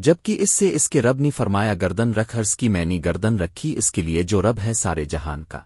جبکہ اس سے اس کے رب نے فرمایا، گردن رکھ ہرس کی میں نے گردن رکھی، اس کے لیے جو رب ہے سارے جہان کا۔